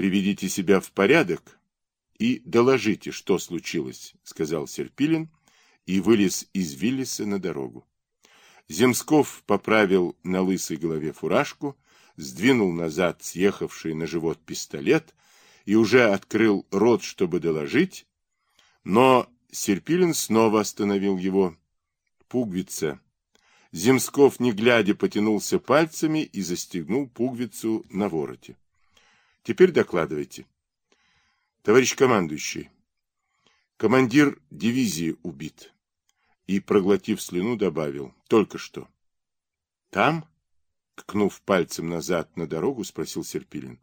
приведите себя в порядок и доложите, что случилось, сказал Серпилин и вылез из Виллиса на дорогу. Земсков поправил на лысой голове фуражку, сдвинул назад съехавший на живот пистолет и уже открыл рот, чтобы доложить, но Серпилин снова остановил его. Пуговица. Земсков, не глядя, потянулся пальцами и застегнул пуговицу на вороте. Теперь докладывайте. Товарищ командующий, командир дивизии убит. И, проглотив слюну, добавил. Только что. Там? Ткнув пальцем назад на дорогу, спросил Серпилин.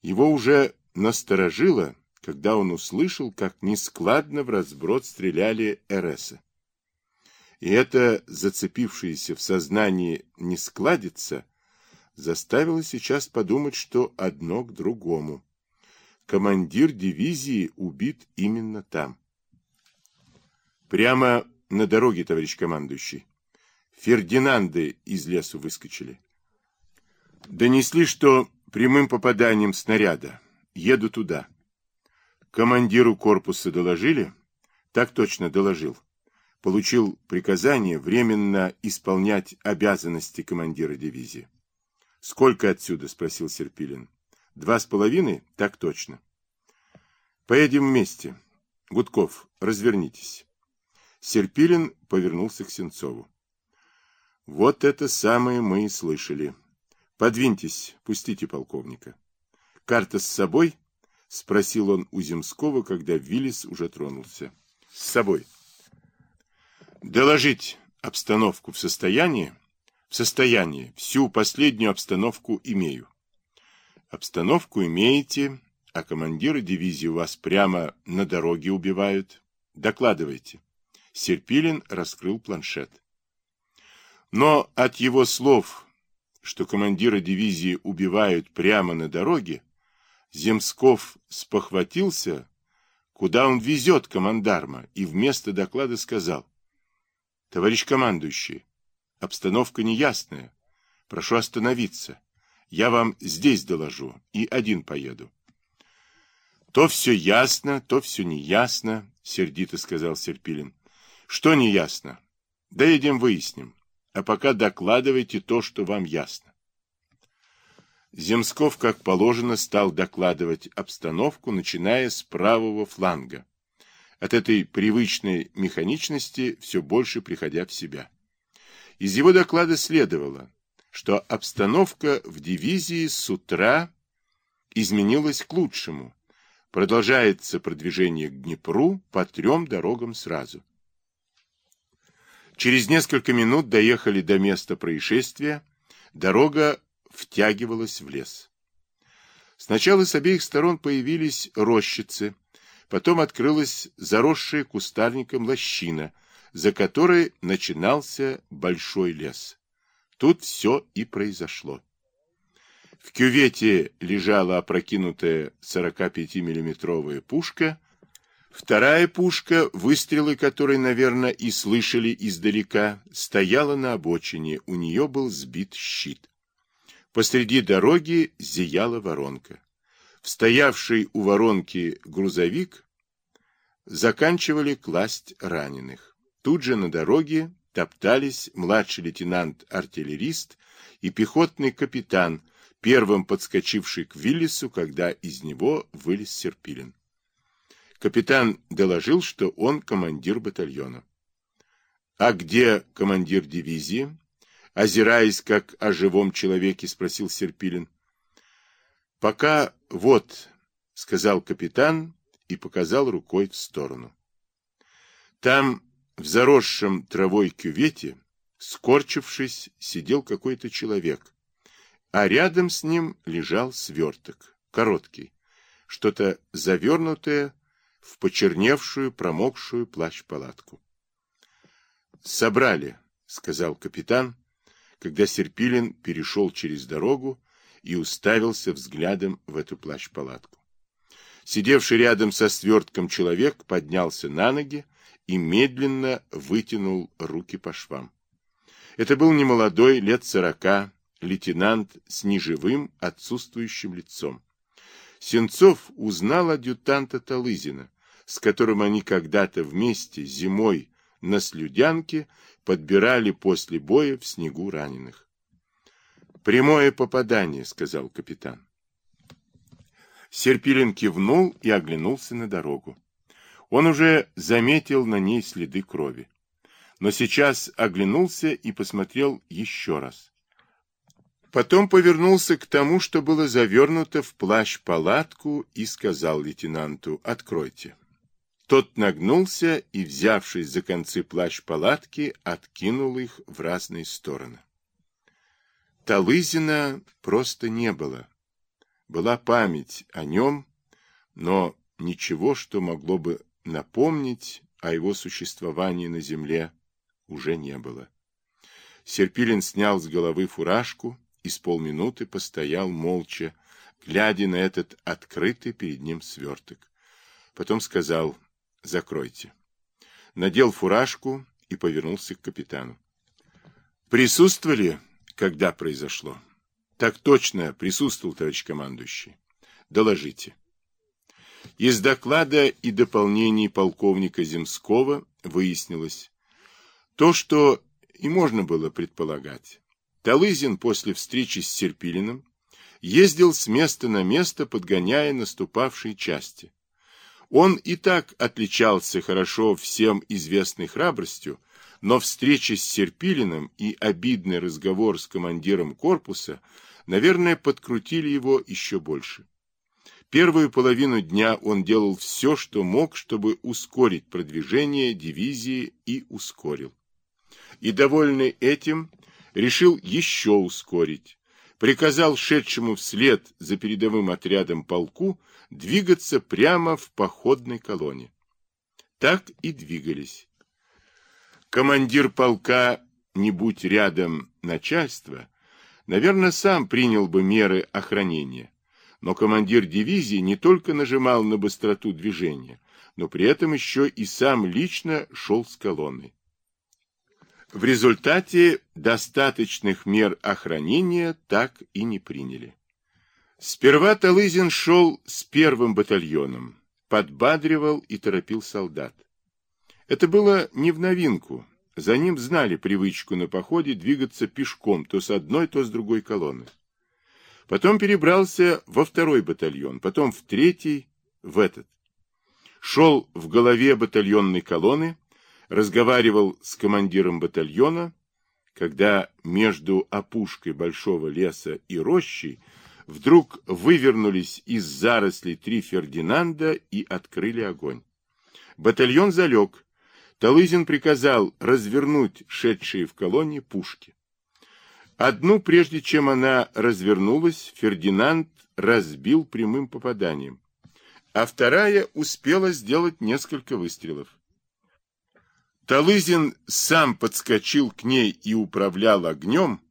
Его уже насторожило, когда он услышал, как нескладно в разброд стреляли РСа. И это, зацепившееся в сознании нескладица, заставило сейчас подумать, что одно к другому. Командир дивизии убит именно там. Прямо на дороге, товарищ командующий. Фердинанды из лесу выскочили. Донесли, что прямым попаданием снаряда. Еду туда. Командиру корпуса доложили? Так точно доложил. Получил приказание временно исполнять обязанности командира дивизии. Сколько отсюда? Спросил Серпилин. Два с половиной? Так точно. Поедем вместе. Гудков, развернитесь. Серпилин повернулся к Сенцову. Вот это самое мы и слышали. Подвиньтесь, пустите полковника. Карта с собой? Спросил он у Земского, когда Виллис уже тронулся. С собой. Доложить обстановку в состоянии? В состоянии. Всю последнюю обстановку имею. Обстановку имеете, а командира дивизии вас прямо на дороге убивают. Докладывайте. Серпилин раскрыл планшет. Но от его слов что командира дивизии убивают прямо на дороге, Земсков спохватился, куда он везет командарма, и вместо доклада сказал, «Товарищ командующий, обстановка неясная, прошу остановиться, я вам здесь доложу и один поеду». «То все ясно, то все неясно», — сердито сказал Серпилин. «Что неясно? Доедем выясним а пока докладывайте то, что вам ясно. Земсков, как положено, стал докладывать обстановку, начиная с правого фланга. От этой привычной механичности все больше приходя в себя. Из его доклада следовало, что обстановка в дивизии с утра изменилась к лучшему. Продолжается продвижение к Днепру по трем дорогам сразу. Через несколько минут доехали до места происшествия. Дорога втягивалась в лес. Сначала с обеих сторон появились рощицы, потом открылась заросшая кустарником лощина, за которой начинался большой лес. Тут все и произошло. В кювете лежала опрокинутая 45-миллиметровая пушка Вторая пушка, выстрелы которой, наверное, и слышали издалека, стояла на обочине, у нее был сбит щит. Посреди дороги зияла воронка. В стоявший у воронки грузовик заканчивали класть раненых. Тут же на дороге топтались младший лейтенант-артиллерист и пехотный капитан, первым подскочивший к Виллису, когда из него вылез Серпилин. Капитан доложил, что он командир батальона. «А где командир дивизии?» Озираясь, как о живом человеке, спросил Серпилин. «Пока вот», — сказал капитан и показал рукой в сторону. Там, в заросшем травой кювете, скорчившись, сидел какой-то человек, а рядом с ним лежал сверток, короткий, что-то завернутое в почерневшую, промокшую плащ-палатку. «Собрали», — сказал капитан, когда Серпилин перешел через дорогу и уставился взглядом в эту плащ-палатку. Сидевший рядом со свертком человек поднялся на ноги и медленно вытянул руки по швам. Это был немолодой, лет сорока, лейтенант с неживым, отсутствующим лицом. Сенцов узнал адъютанта Талызина, с которым они когда-то вместе зимой на Слюдянке подбирали после боя в снегу раненых. «Прямое попадание», — сказал капитан. Серпилин кивнул и оглянулся на дорогу. Он уже заметил на ней следы крови. Но сейчас оглянулся и посмотрел еще раз. Потом повернулся к тому, что было завернуто в плащ-палатку, и сказал лейтенанту «Откройте». Тот нагнулся и, взявшись за концы плащ-палатки, откинул их в разные стороны. Талызина просто не было. Была память о нем, но ничего, что могло бы напомнить о его существовании на земле, уже не было. Серпилин снял с головы фуражку и с полминуты постоял молча, глядя на этот открытый перед ним сверток. Потом сказал Закройте. Надел фуражку и повернулся к капитану. Присутствовали, когда произошло? Так точно присутствовал, товарищ командующий. Доложите. Из доклада и дополнений полковника Земского выяснилось то, что и можно было предполагать. Талызин после встречи с Серпилиным ездил с места на место, подгоняя наступавшие части. Он и так отличался хорошо всем известной храбростью, но встреча с Серпилиным и обидный разговор с командиром корпуса, наверное, подкрутили его еще больше. Первую половину дня он делал все, что мог, чтобы ускорить продвижение дивизии и ускорил. И, довольный этим, решил еще ускорить приказал шедшему вслед за передовым отрядом полку двигаться прямо в походной колонне. Так и двигались. Командир полка, не будь рядом начальства, наверное, сам принял бы меры охранения. Но командир дивизии не только нажимал на быстроту движения, но при этом еще и сам лично шел с колонной. В результате достаточных мер охранения так и не приняли. Сперва Талызин шел с первым батальоном, подбадривал и торопил солдат. Это было не в новинку. За ним знали привычку на походе двигаться пешком то с одной, то с другой колонны. Потом перебрался во второй батальон, потом в третий, в этот. Шел в голове батальонной колонны, разговаривал с командиром батальона, когда между опушкой большого леса и рощей вдруг вывернулись из зарослей три Фердинанда и открыли огонь. Батальон залег. Талызин приказал развернуть шедшие в колонне пушки. Одну, прежде чем она развернулась, Фердинанд разбил прямым попаданием, а вторая успела сделать несколько выстрелов. Талызин сам подскочил к ней и управлял огнем.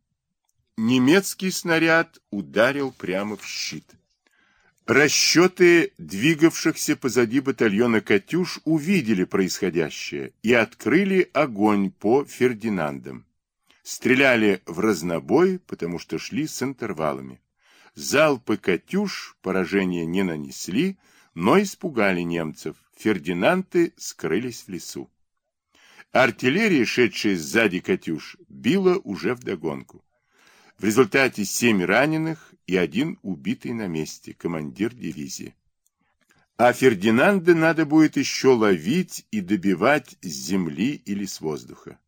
Немецкий снаряд ударил прямо в щит. Расчеты двигавшихся позади батальона «Катюш» увидели происходящее и открыли огонь по Фердинандам. Стреляли в разнобой, потому что шли с интервалами. Залпы «Катюш» поражения не нанесли, но испугали немцев. Фердинанты скрылись в лесу. Артиллерия, шедшая сзади «Катюш», била уже вдогонку. В результате семь раненых и один убитый на месте, командир дивизии. А Фердинанда надо будет еще ловить и добивать с земли или с воздуха.